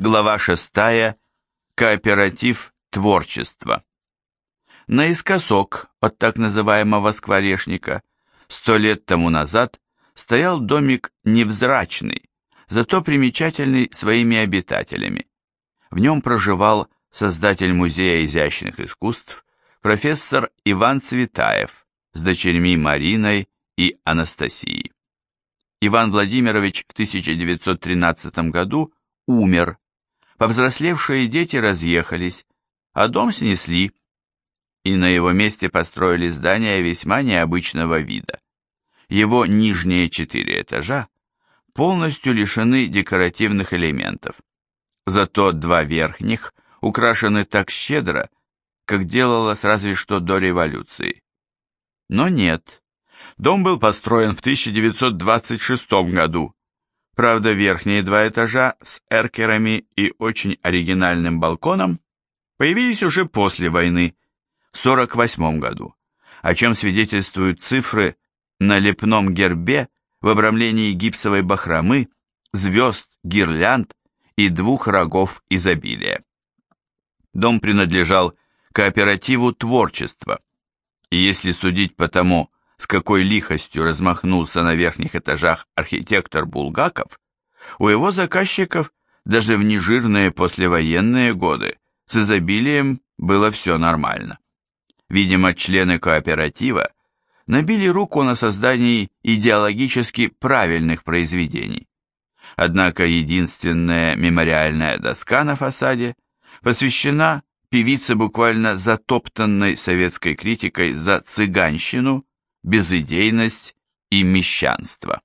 Глава 6. Кооператив творчества. Наискосок от так называемого скворечника сто лет тому назад стоял домик невзрачный, зато примечательный своими обитателями. В нем проживал создатель Музея изящных искусств, профессор Иван Цветаев с дочерьми Мариной и Анастасией. Иван Владимирович в 1913 году умер, повзрослевшие дети разъехались, а дом снесли, и на его месте построили здание весьма необычного вида. Его нижние четыре этажа полностью лишены декоративных элементов, зато два верхних украшены так щедро, как делалось разве что до революции. Но нет, дом был построен в 1926 году, Правда, верхние два этажа с эркерами и очень оригинальным балконом появились уже после войны, в 48 году, о чем свидетельствуют цифры на лепном гербе в обрамлении гипсовой бахромы, звезд, гирлянд и двух рогов изобилия. Дом принадлежал кооперативу творчества, и если судить по тому, с какой лихостью размахнулся на верхних этажах архитектор Булгаков, у его заказчиков даже в нежирные послевоенные годы с изобилием было все нормально. Видимо, члены кооператива набили руку на создании идеологически правильных произведений. Однако единственная мемориальная доска на фасаде посвящена певице буквально затоптанной советской критикой за цыганщину безыдейность и мещанство.